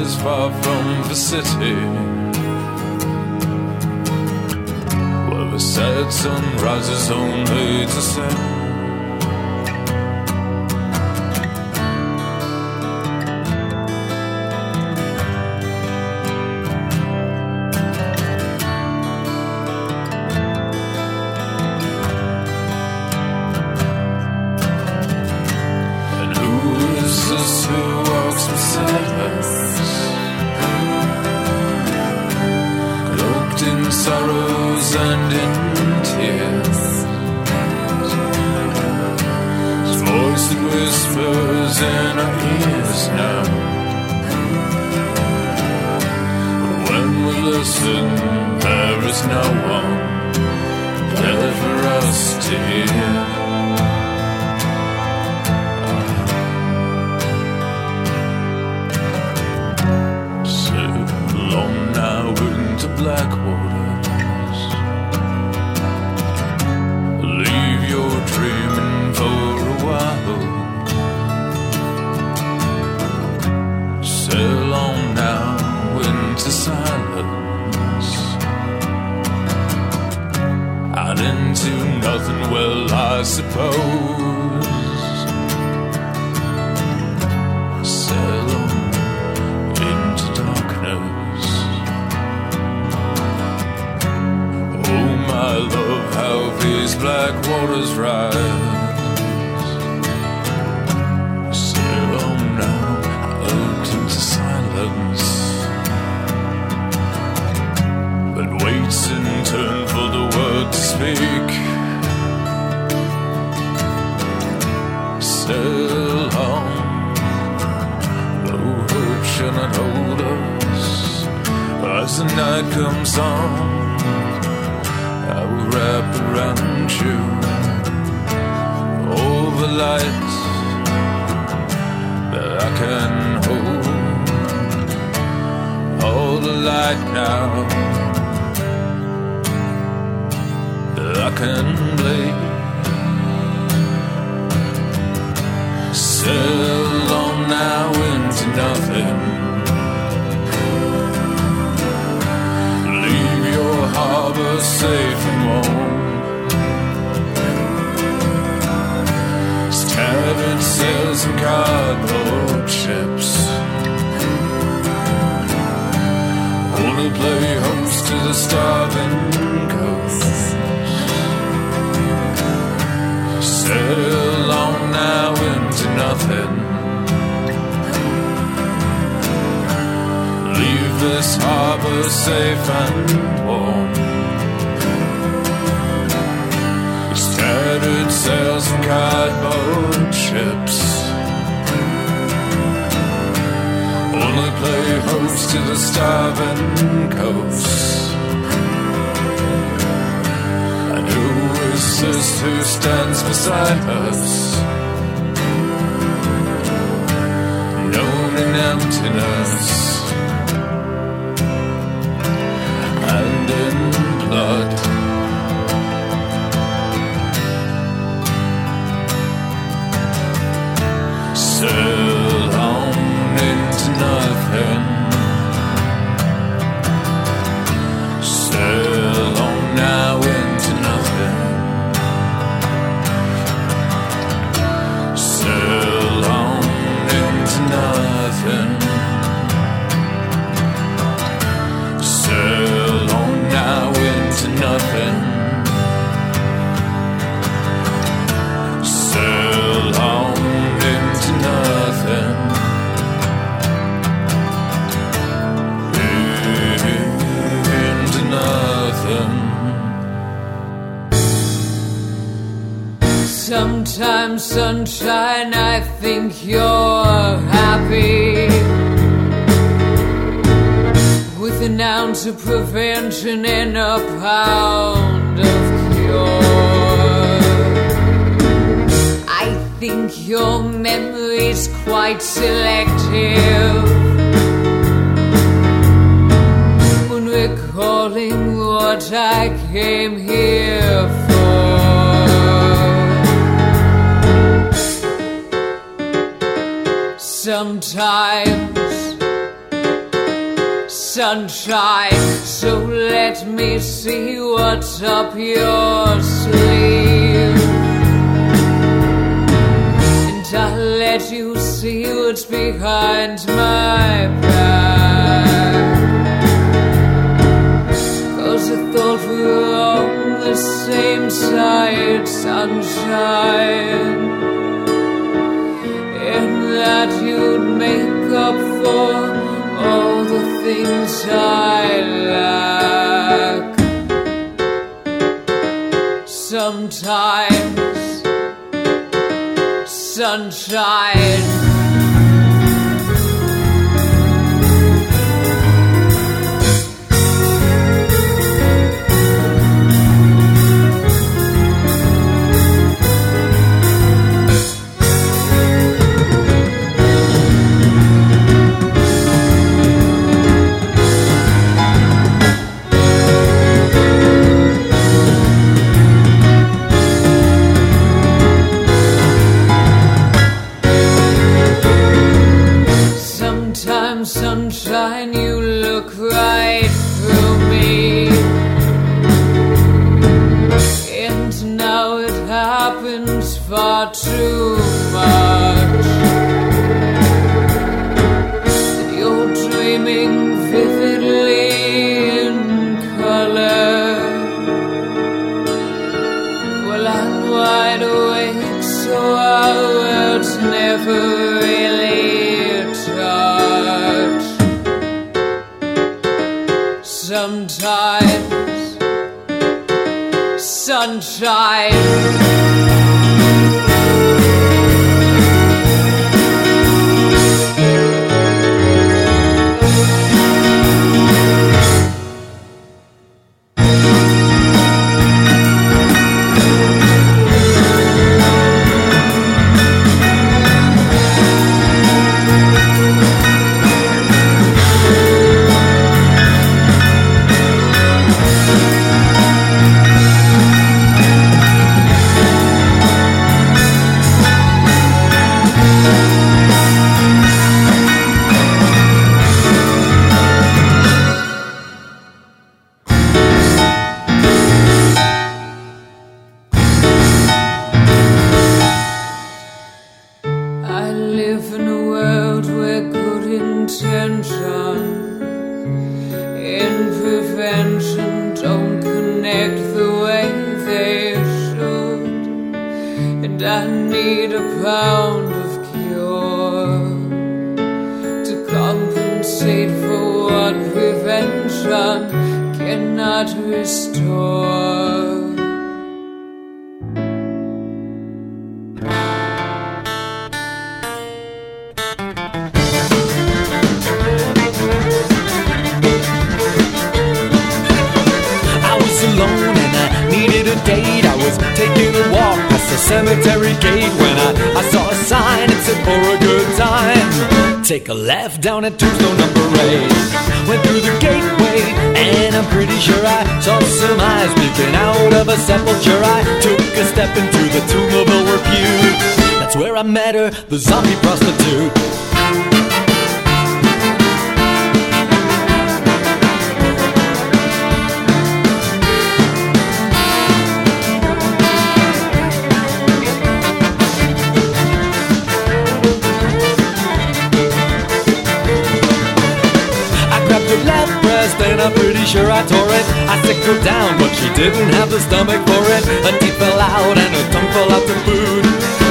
eyes far from the city. Where the sad sun rises only to set. As the night comes on. I will wrap around you all the light that I can hold, all the light now that I can bleed. Sail on now into nothing. Harbor safe and warm. Scattered sails and cardboard ships. Wanna play host to the starving coast. Sail on now into nothing. Leave this harbor safe and warm. Scattered sails and cardboard ships. Only play host to the starving coast. And who is this who stands beside us? Known in emptiness of prevention and a pound of cure. I think your memory's quite selective when recalling what I came here for. Sometimes sunshine, so let me see what's up your sleeve. And I'll let you see what's behind my back. Cause I thought we were on the same side, sunshine. And that you'd make up for all the things I lack. Sometimes, sunshine. Cemetery gate when I, I saw a sign that said for a good time. Take a left down at tombstone number eight. Went through the gateway and I'm pretty sure I saw some eyes peeking out of a sepulchre. I took a step into the tomb of ill repute. That's where I met her, the zombie prostitute. Sure I tore it. I sicked her down, but she didn't have the stomach for it. Her teeth fell out and her tongue fell out to food.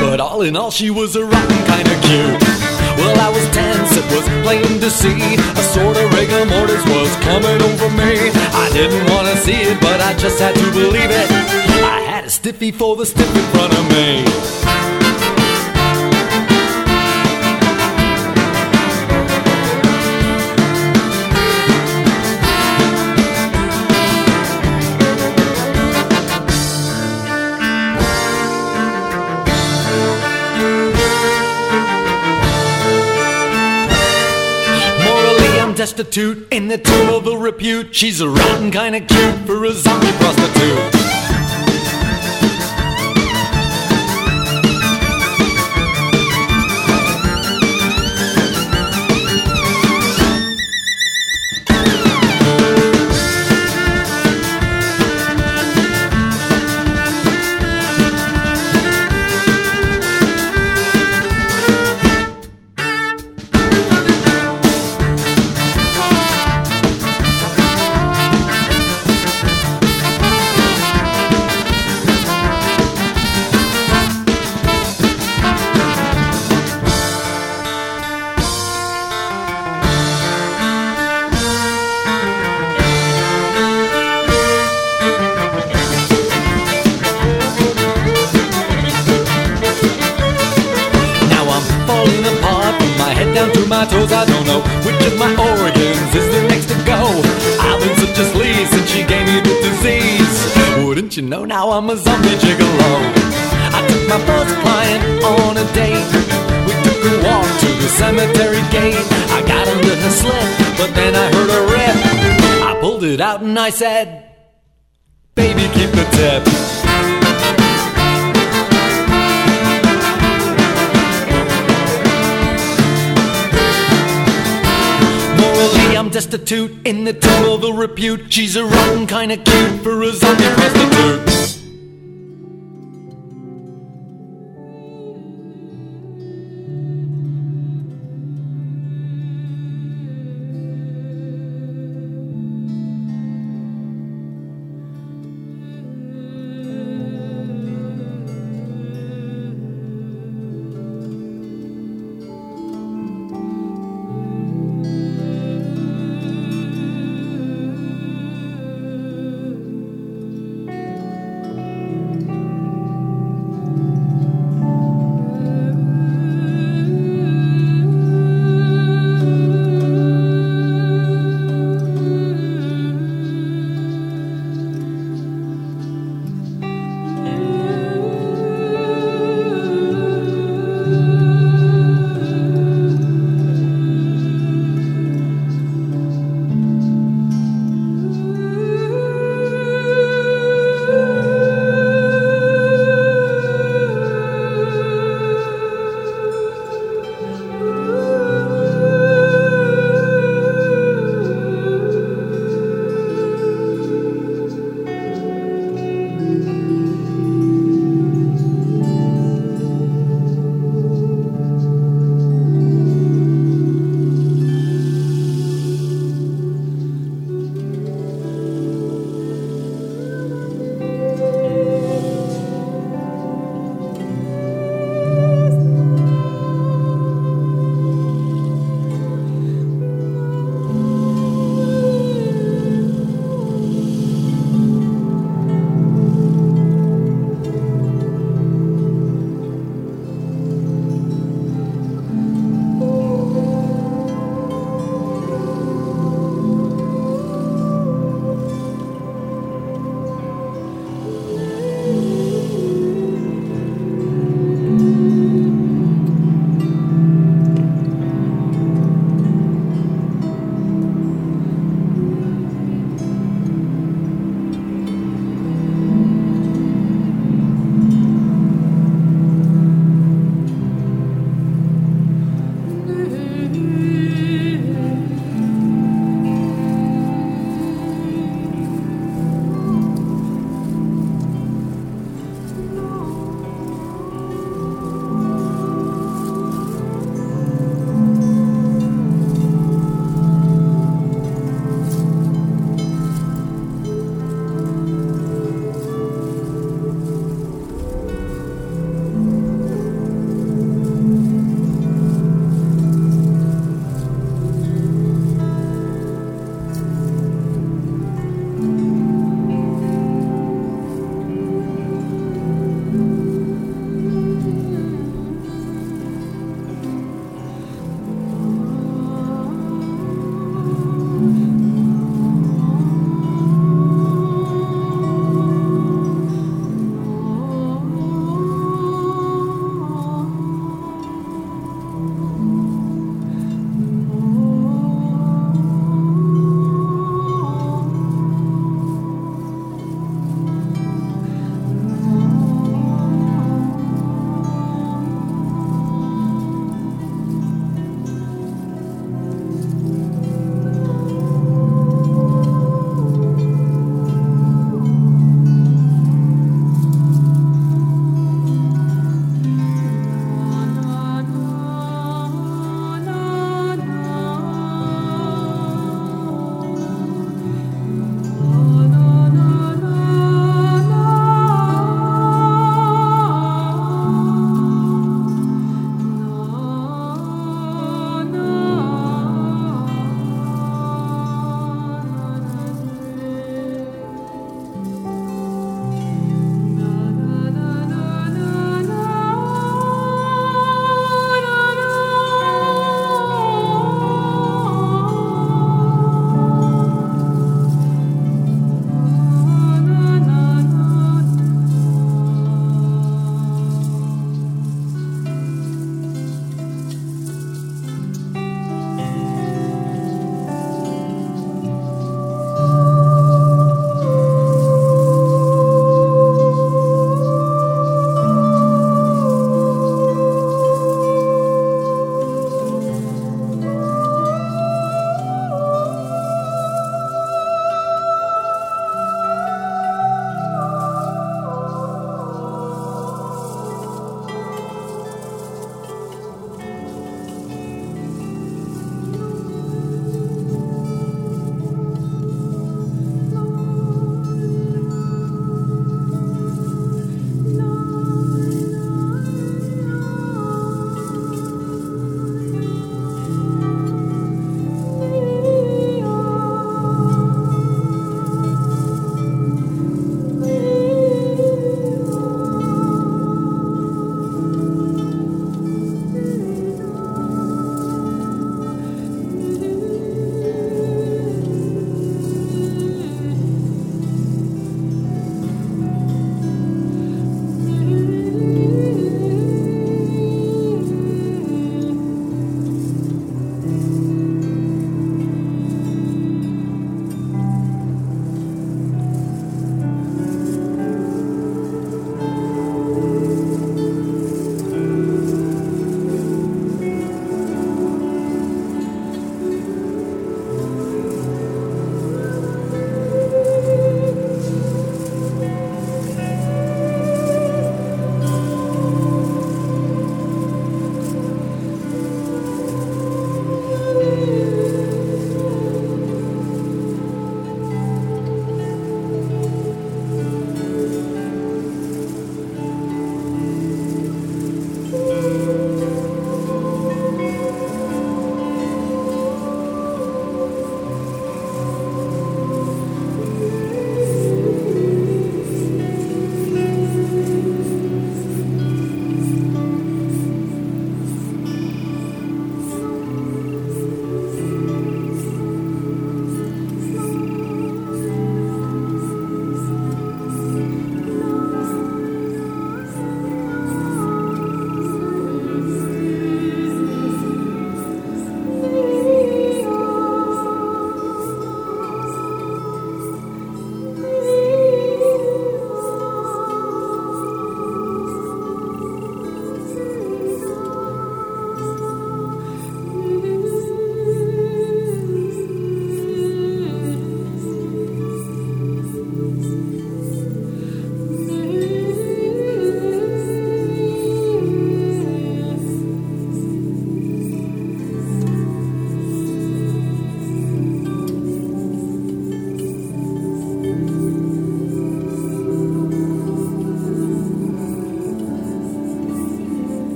But all in all, she was a rotten kind of cute. Well, I was tense, it was plain to see. A sort of rigor mortis was coming over me. I didn't want to see it, but I just had to believe it. I had a stiffy for the stiff in front of me. Destitute in the tomb of ill repute. She's a rotten kind of cute for a zombie prostitute. I said, Baby, keep the tip. Morally, I'm destitute in the tomb of repute. She's a rotten kind of cute for a zombie prostitute.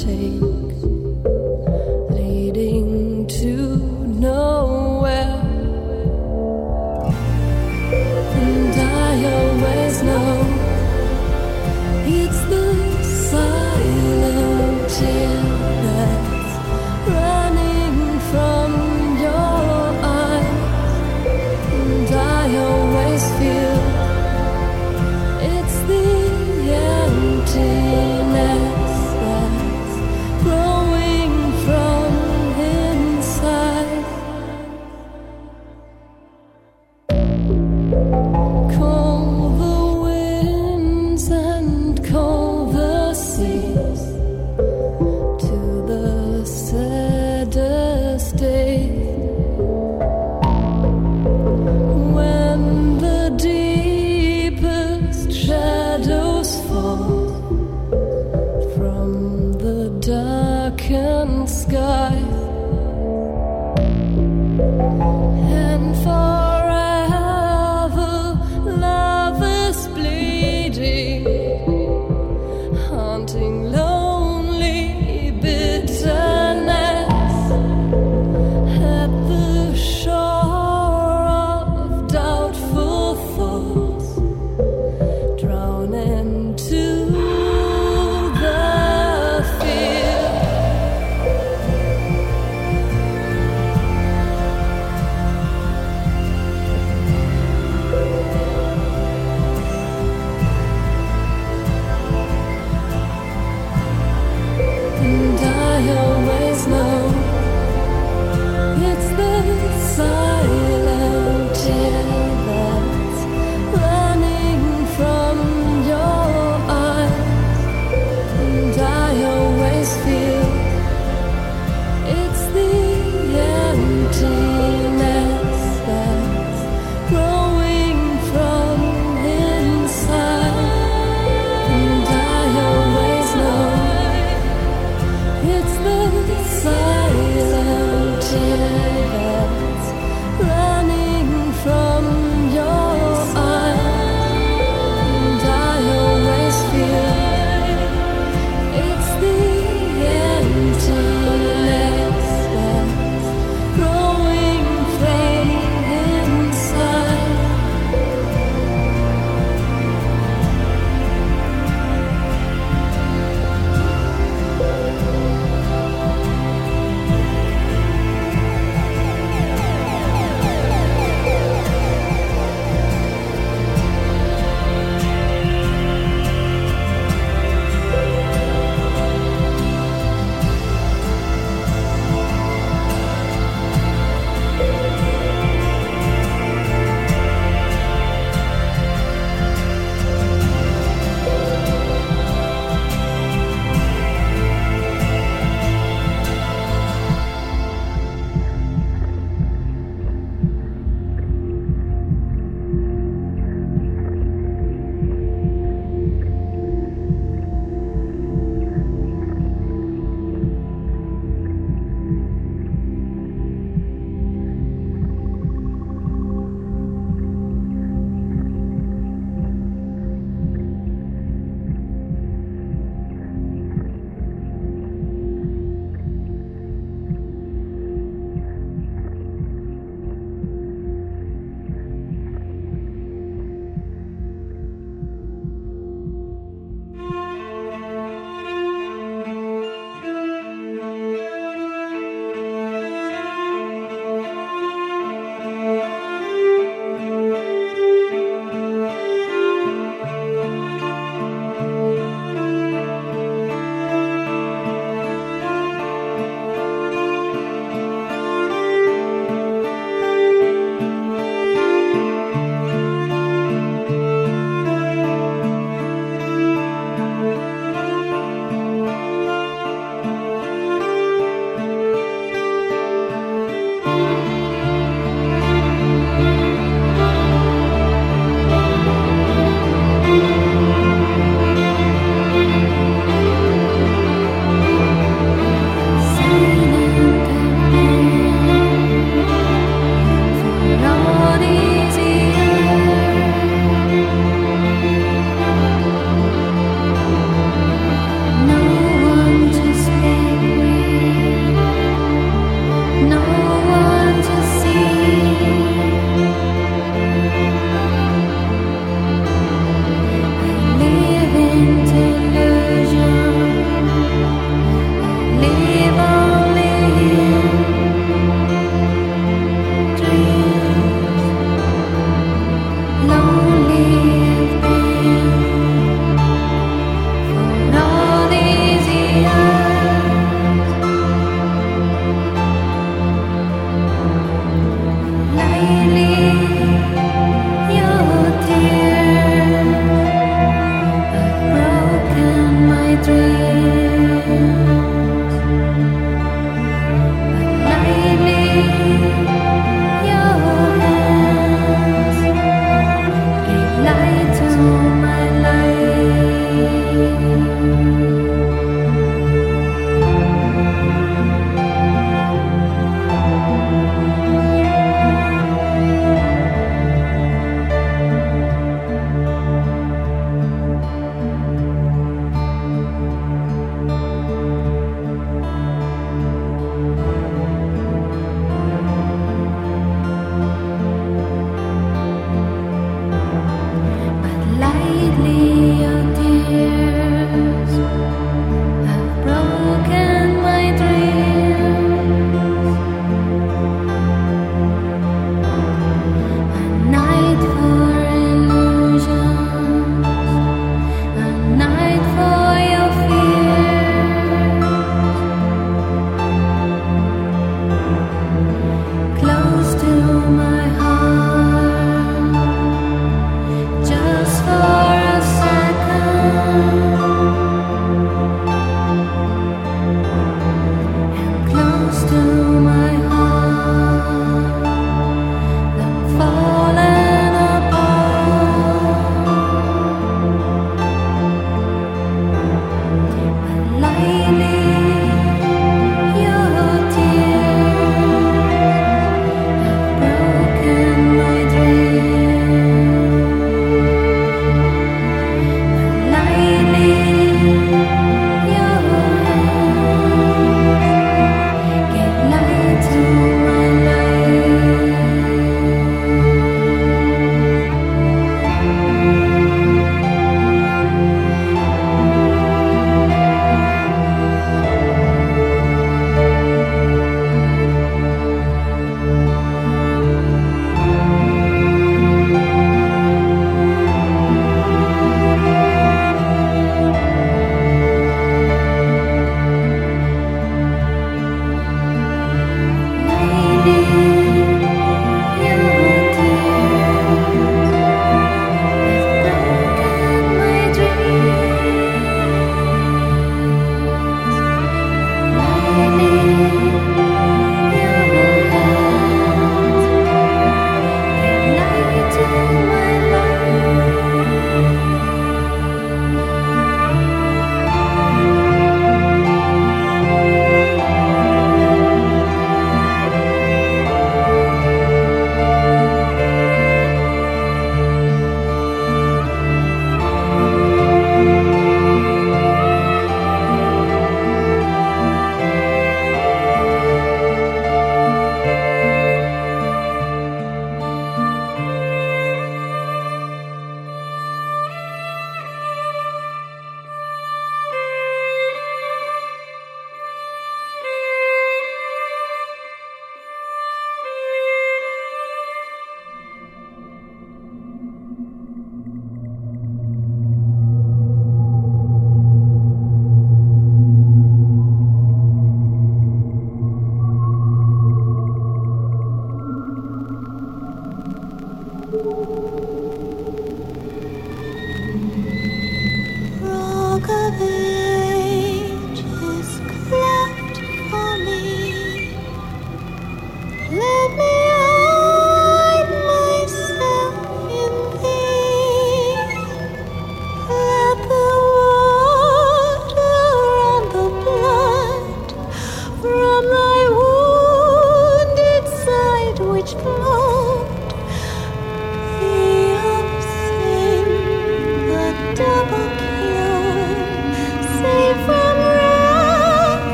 say.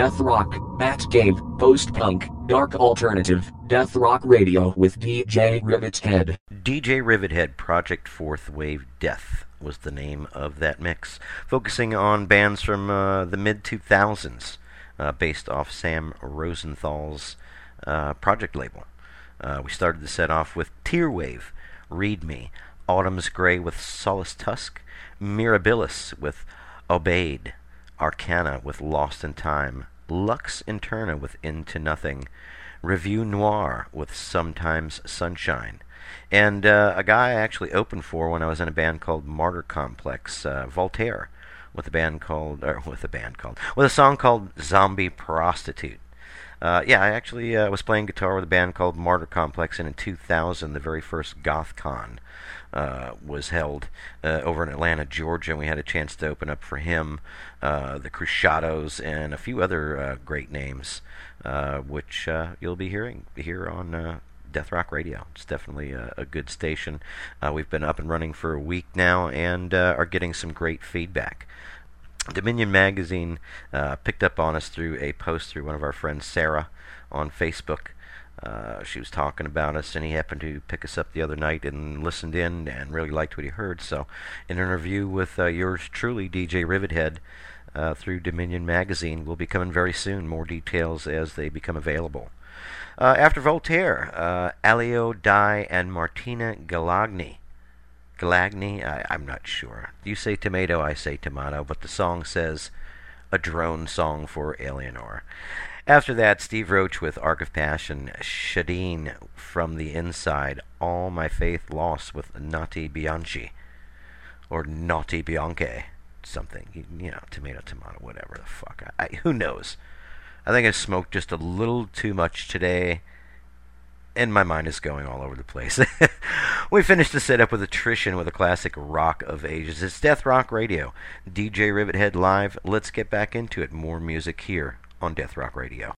Death rock, bat cave, post punk, dark alternative, death rock radio with DJ Rivethead. DJ Rivethead Project Fourth Wave Death was the name of that mix, focusing on bands from uh, the mid 2000s, uh, based off Sam Rosenthal's uh, Projekt label. Uh, we started the set off with Tearwave, Read Me, Autumn's Grey with Solace Tusk, Mirabilis with Obeyed, Arcana with Lost in Time, Lux Interna with Into Nothing, Revue Noir with Sometimes Sunshine, and uh, a guy I actually opened for when I was in a band called Martyr Complex, uh, Voltaire, with a band called, or with a band called, with a song called Zombie Prostitute. Uh, yeah, I actually uh, was playing guitar with a band called Martyr Complex, and in 2000, the very first GothCon uh, was held uh, over in Atlanta, Georgia, and we had a chance to open up for him, uh, the Cruxshadows, and a few other uh, great names, which you'll be hearing here on Death Rock Radio. It's definitely a, a good station. we've been up and running for a week now, and are getting some great feedback. Dominion Magazine uh, picked up on us through a post through one of our friends, Sarah, on Facebook. Uh, she was talking about us, and he happened to pick us up the other night and listened in and really liked what he heard. So, an interview with uh, yours truly, DJ Rivethead, through Dominion Magazine will be coming very soon. More details as they become available. After Voltaire, Alio Die and Martina Galagni Galagni, I, I'm not sure. You say tomato, I say tomato, but the song says a drone song for Eleanor. After that, Steve Roach with Arc of Passion, Shadeen from the Inside, All My Faith Lost with Naughty Bianchi, or Naughty Bianche, something, you know, tomato, tomato, whatever the fuck. I, who knows? I think I smoked just a little too much today and my mind is going all over the place. we finished the setup with attrition with a classic rock of ages. It's Death Rock Radio. DJ Rivethead live. Let's get back into it. More music here on Death Rock Radio.